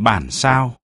Bản sao?